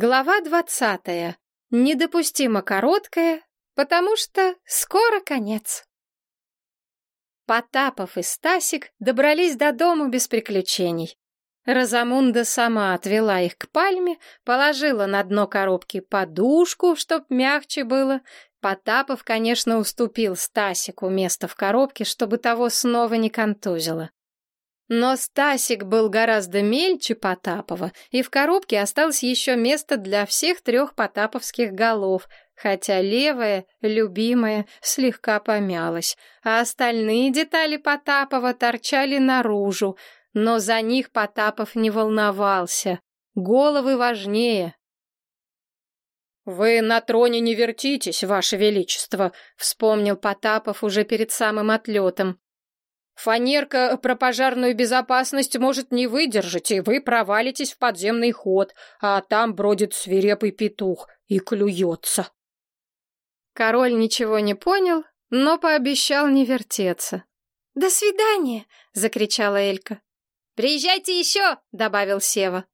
Глава двадцатая. Недопустимо короткая, потому что скоро конец. Потапов и Стасик добрались до дому без приключений. Розамунда сама отвела их к пальме, положила на дно коробки подушку, чтоб мягче было. Потапов, конечно, уступил Стасику место в коробке, чтобы того снова не контузило. Но Стасик был гораздо мельче Потапова, и в коробке осталось еще место для всех трех потаповских голов, хотя левая, любимая, слегка помялась, а остальные детали Потапова торчали наружу, но за них Потапов не волновался. Головы важнее. «Вы на троне не вертитесь, Ваше Величество», — вспомнил Потапов уже перед самым отлетом. Фанерка про пожарную безопасность может не выдержать, и вы провалитесь в подземный ход, а там бродит свирепый петух и клюется. Король ничего не понял, но пообещал не вертеться. «До свидания!» — закричала Элька. «Приезжайте еще!» — добавил Сева.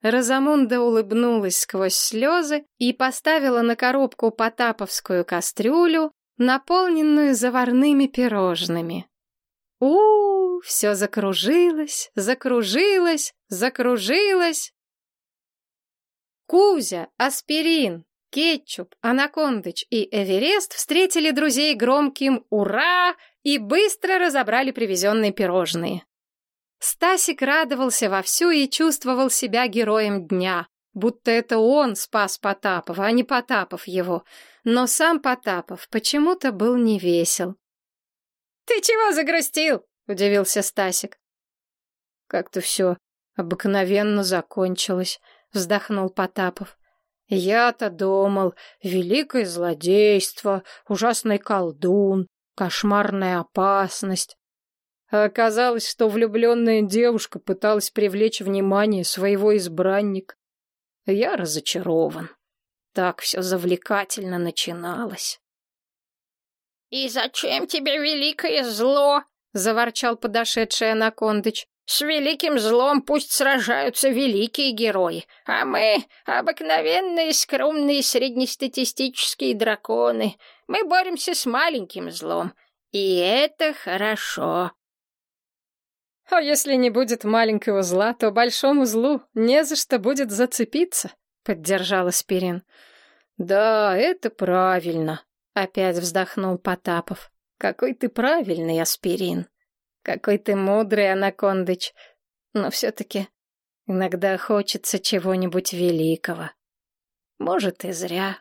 Розамунда улыбнулась сквозь слезы и поставила на коробку потаповскую кастрюлю, наполненную заварными пирожными. У, -у, все закружилось, закружилось, закружилось. Кузя, аспирин, кетчуп, анакондыч и Эверест встретили друзей громким «Ура!» и быстро разобрали привезенные пирожные. Стасик радовался вовсю и чувствовал себя героем дня, будто это он спас Потапова, а не Потапов его. Но сам Потапов почему-то был невесел. «Ты чего загрустил?» — удивился Стасик. «Как-то все обыкновенно закончилось», — вздохнул Потапов. «Я-то думал, великое злодейство, ужасный колдун, кошмарная опасность. А оказалось, что влюбленная девушка пыталась привлечь внимание своего избранника. Я разочарован. Так все завлекательно начиналось. «И зачем тебе великое зло?» — заворчал подошедший Анакондыч. «С великим злом пусть сражаются великие герои, а мы — обыкновенные скромные среднестатистические драконы. Мы боремся с маленьким злом, и это хорошо». «А если не будет маленького зла, то большому злу не за что будет зацепиться», — поддержала Спирин. «Да, это правильно», Опять вздохнул Потапов. Какой ты правильный, аспирин. Какой ты мудрый, Анакондыч. Но все-таки иногда хочется чего-нибудь великого. Может, и зря.